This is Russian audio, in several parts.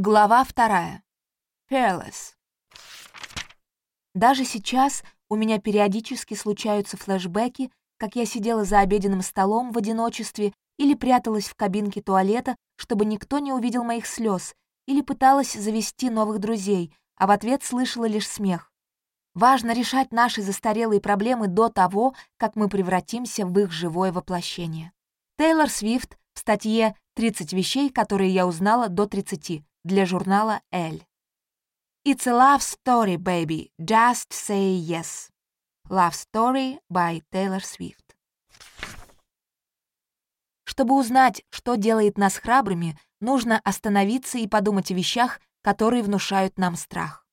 Глава вторая. Fearless. Даже сейчас у меня периодически случаются флешбеки, как я сидела за обеденным столом в одиночестве или пряталась в кабинке туалета, чтобы никто не увидел моих слез, или пыталась завести новых друзей, а в ответ слышала лишь смех. Важно решать наши застарелые проблемы до того, как мы превратимся в их живое воплощение. Тейлор Свифт в статье «30 вещей, которые я узнала до 30» для журнала Elle. It's a love story, baby. Just say yes. Love Story by Taylor Swift. Чтобы узнать, что делает нас храбрыми, нужно остановиться и подумать о вещах, которые внушают нам страх.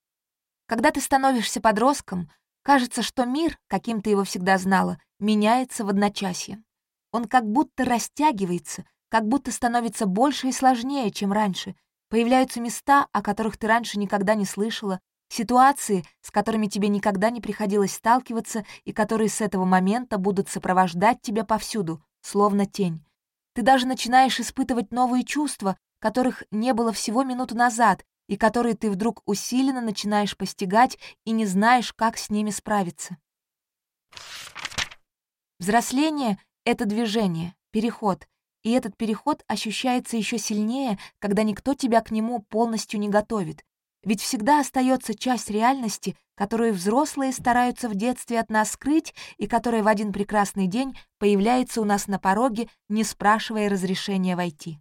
Когда ты становишься подростком, кажется, что мир, каким ты его всегда знала, меняется в одночасье. Он как будто растягивается, как будто становится больше и сложнее, чем раньше. Появляются места, о которых ты раньше никогда не слышала, Ситуации, с которыми тебе никогда не приходилось сталкиваться и которые с этого момента будут сопровождать тебя повсюду, словно тень. Ты даже начинаешь испытывать новые чувства, которых не было всего минуту назад, и которые ты вдруг усиленно начинаешь постигать и не знаешь, как с ними справиться. Взросление — это движение, переход, и этот переход ощущается еще сильнее, когда никто тебя к нему полностью не готовит. Ведь всегда остается часть реальности, которую взрослые стараются в детстве от нас скрыть и которая в один прекрасный день появляется у нас на пороге, не спрашивая разрешения войти.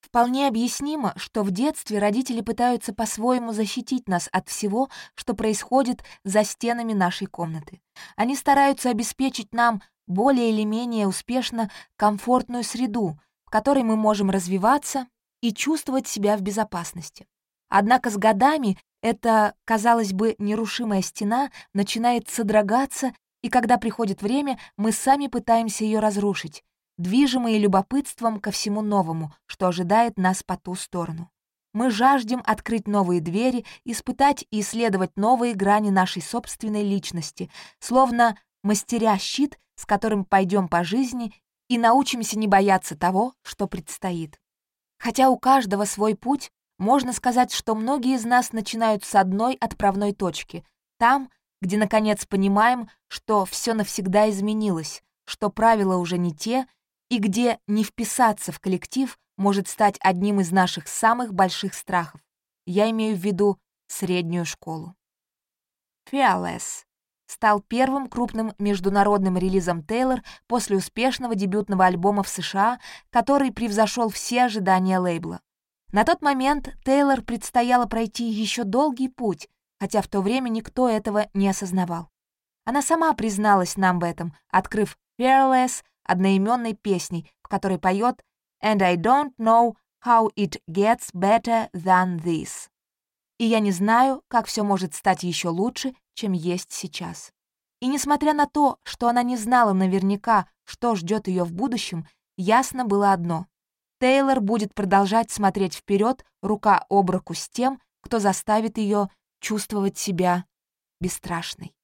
Вполне объяснимо, что в детстве родители пытаются по-своему защитить нас от всего, что происходит за стенами нашей комнаты. Они стараются обеспечить нам более или менее успешно комфортную среду, в которой мы можем развиваться и чувствовать себя в безопасности. Однако с годами эта, казалось бы, нерушимая стена начинает содрогаться, и когда приходит время, мы сами пытаемся ее разрушить, движимые любопытством ко всему новому, что ожидает нас по ту сторону. Мы жаждем открыть новые двери, испытать и исследовать новые грани нашей собственной личности, словно мастеря щит, с которым пойдем по жизни и научимся не бояться того, что предстоит. Хотя у каждого свой путь, можно сказать, что многие из нас начинают с одной отправной точки, там, где, наконец, понимаем, что все навсегда изменилось, что правила уже не те, и где не вписаться в коллектив может стать одним из наших самых больших страхов. Я имею в виду среднюю школу. Fearless стал первым крупным международным релизом Тейлор после успешного дебютного альбома в США, который превзошел все ожидания лейбла. На тот момент Тейлор предстояло пройти еще долгий путь, хотя в то время никто этого не осознавал. Она сама призналась нам в этом, открыв «Fearless» одноименной песней, в которой поет «And I don't know how it gets better than this». И я не знаю, как все может стать еще лучше, чем есть сейчас. И несмотря на то, что она не знала наверняка, что ждет ее в будущем, ясно было одно. Тейлор будет продолжать смотреть вперед, рука об руку с тем, кто заставит ее чувствовать себя бесстрашной.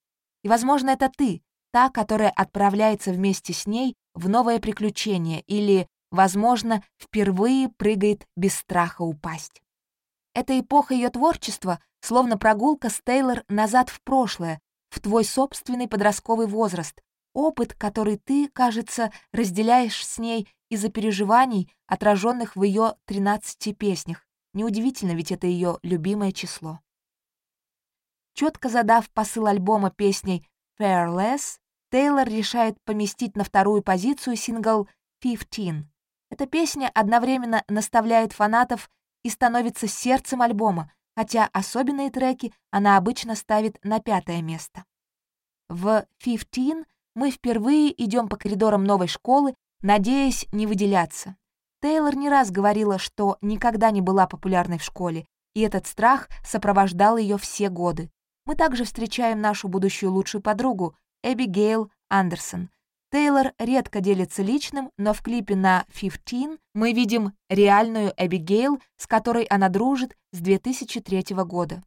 И, возможно, это ты, та, которая отправляется вместе с ней в новое приключение или, возможно, впервые прыгает без страха упасть. Эта эпоха ее творчества словно прогулка с Тейлор назад в прошлое, в твой собственный подростковый возраст, опыт, который ты, кажется, разделяешь с ней из-за переживаний, отраженных в ее 13 песнях. Неудивительно, ведь это ее любимое число. Четко задав посыл альбома песней «Fairless», Тейлор решает поместить на вторую позицию сингл «Fifteen». Эта песня одновременно наставляет фанатов и становится сердцем альбома, хотя особенные треки она обычно ставит на пятое место. В «Fifteen» мы впервые идем по коридорам новой школы надеясь не выделяться. Тейлор не раз говорила, что никогда не была популярной в школе, и этот страх сопровождал ее все годы. Мы также встречаем нашу будущую лучшую подругу, Эбигейл Андерсон. Тейлор редко делится личным, но в клипе на «15» мы видим реальную Эбигейл, с которой она дружит с 2003 года.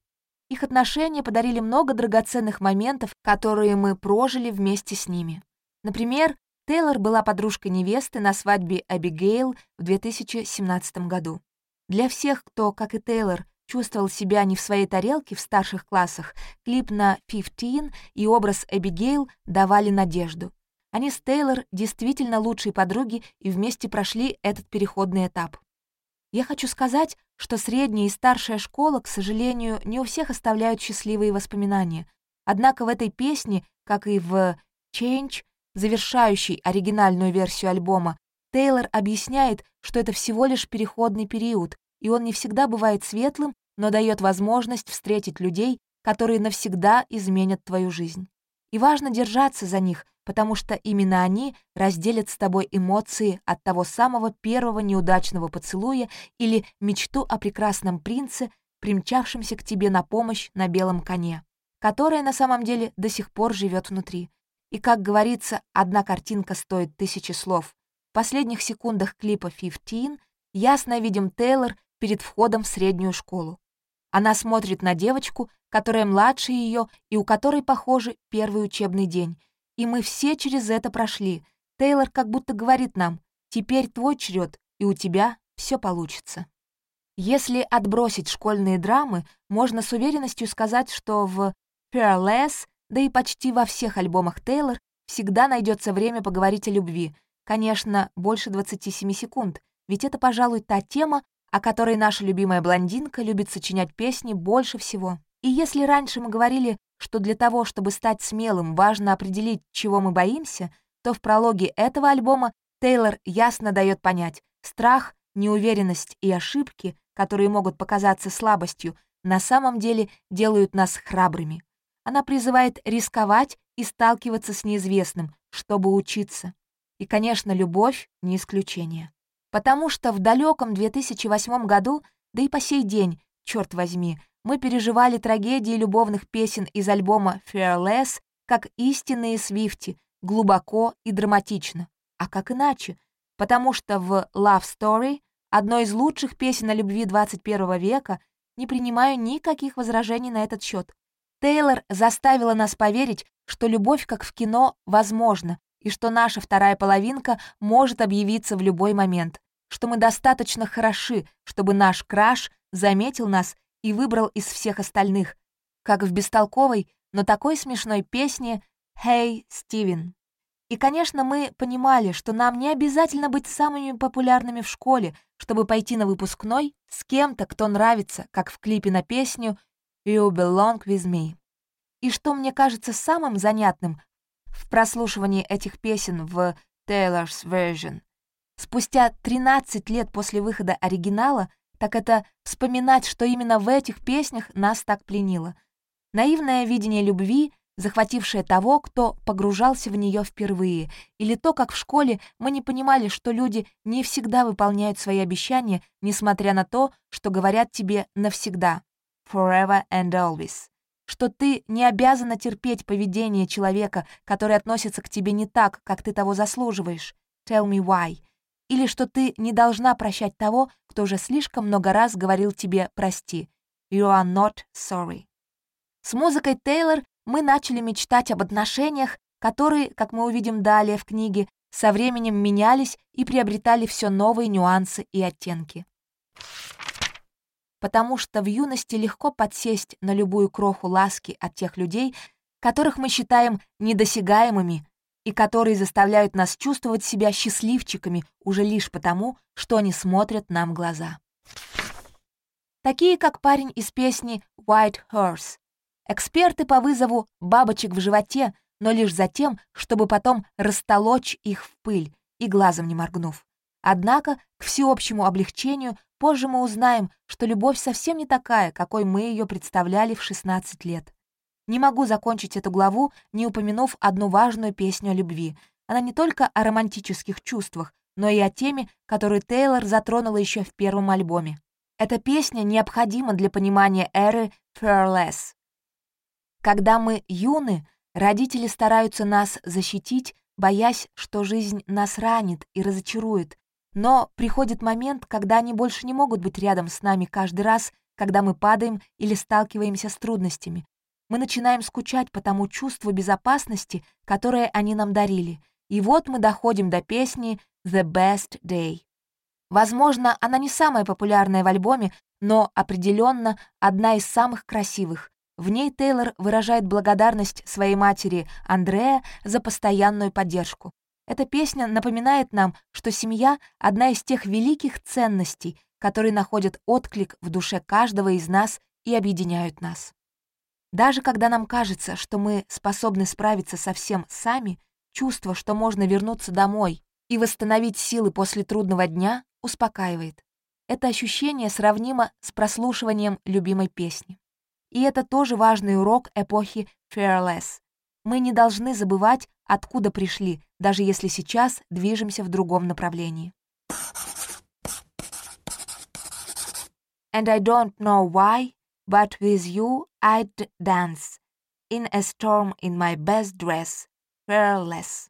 Их отношения подарили много драгоценных моментов, которые мы прожили вместе с ними. Например, Тейлор была подружкой невесты на свадьбе Эбигейл в 2017 году. Для всех, кто, как и Тейлор, чувствовал себя не в своей тарелке в старших классах, клип на «Fifteen» и образ Эбигейл давали надежду. Они с Тейлор действительно лучшие подруги и вместе прошли этот переходный этап. Я хочу сказать, что средняя и старшая школа, к сожалению, не у всех оставляют счастливые воспоминания. Однако в этой песне, как и в «Change», завершающей оригинальную версию альбома, Тейлор объясняет, что это всего лишь переходный период, и он не всегда бывает светлым, но дает возможность встретить людей, которые навсегда изменят твою жизнь. И важно держаться за них, потому что именно они разделят с тобой эмоции от того самого первого неудачного поцелуя или мечту о прекрасном принце, примчавшемся к тебе на помощь на белом коне, которая на самом деле до сих пор живет внутри. И, как говорится, одна картинка стоит тысячи слов. В последних секундах клипа «Fifteen» ясно видим Тейлор перед входом в среднюю школу. Она смотрит на девочку, которая младше ее и у которой, похоже, первый учебный день. И мы все через это прошли. Тейлор как будто говорит нам, теперь твой черед, и у тебя все получится. Если отбросить школьные драмы, можно с уверенностью сказать, что в Fearless, да и почти во всех альбомах Тейлор, всегда найдется время поговорить о любви. Конечно, больше 27 секунд, ведь это, пожалуй, та тема, о которой наша любимая блондинка любит сочинять песни больше всего. И если раньше мы говорили, что для того, чтобы стать смелым, важно определить, чего мы боимся, то в прологе этого альбома Тейлор ясно дает понять, страх, неуверенность и ошибки, которые могут показаться слабостью, на самом деле делают нас храбрыми. Она призывает рисковать и сталкиваться с неизвестным, чтобы учиться. И, конечно, любовь — не исключение. Потому что в далеком 2008 году, да и по сей день, черт возьми, мы переживали трагедии любовных песен из альбома «Fearless» как истинные Свифти, глубоко и драматично. А как иначе? Потому что в «Love Story», одной из лучших песен о любви 21 века, не принимаю никаких возражений на этот счет. Тейлор заставила нас поверить, что любовь, как в кино, возможна, и что наша вторая половинка может объявиться в любой момент, что мы достаточно хороши, чтобы наш краш заметил нас и выбрал из всех остальных, как в бестолковой, но такой смешной песне «Hey, Стивен». И, конечно, мы понимали, что нам не обязательно быть самыми популярными в школе, чтобы пойти на выпускной с кем-то, кто нравится, как в клипе на песню «You belong with me». И что мне кажется самым занятным в прослушивании этих песен в Taylor's Version, спустя 13 лет после выхода оригинала так это вспоминать, что именно в этих песнях нас так пленило. Наивное видение любви, захватившее того, кто погружался в нее впервые, или то, как в школе мы не понимали, что люди не всегда выполняют свои обещания, несмотря на то, что говорят тебе навсегда «forever and always», что ты не обязана терпеть поведение человека, который относится к тебе не так, как ты того заслуживаешь. Tell me why или что ты не должна прощать того, кто уже слишком много раз говорил тебе «прости». You are not sorry. С музыкой Тейлор мы начали мечтать об отношениях, которые, как мы увидим далее в книге, со временем менялись и приобретали все новые нюансы и оттенки. Потому что в юности легко подсесть на любую кроху ласки от тех людей, которых мы считаем недосягаемыми, и которые заставляют нас чувствовать себя счастливчиками уже лишь потому, что они смотрят нам в глаза. Такие, как парень из песни «White Horse». Эксперты по вызову бабочек в животе, но лишь за тем, чтобы потом растолочь их в пыль и глазом не моргнув. Однако, к всеобщему облегчению, позже мы узнаем, что любовь совсем не такая, какой мы ее представляли в 16 лет. Не могу закончить эту главу, не упомянув одну важную песню о любви. Она не только о романтических чувствах, но и о теме, которую Тейлор затронула еще в первом альбоме. Эта песня необходима для понимания эры Fearless. Когда мы юны, родители стараются нас защитить, боясь, что жизнь нас ранит и разочарует. Но приходит момент, когда они больше не могут быть рядом с нами каждый раз, когда мы падаем или сталкиваемся с трудностями, мы начинаем скучать по тому чувству безопасности, которое они нам дарили. И вот мы доходим до песни «The Best Day». Возможно, она не самая популярная в альбоме, но определенно одна из самых красивых. В ней Тейлор выражает благодарность своей матери Андреа за постоянную поддержку. Эта песня напоминает нам, что семья — одна из тех великих ценностей, которые находят отклик в душе каждого из нас и объединяют нас. Даже когда нам кажется, что мы способны справиться со всем сами, чувство, что можно вернуться домой и восстановить силы после трудного дня, успокаивает. Это ощущение сравнимо с прослушиванием любимой песни. И это тоже важный урок эпохи Fearless. Мы не должны забывать, откуда пришли, даже если сейчас движемся в другом направлении. And I don't know why, but with you I'd dance in a storm in my best dress, fearless.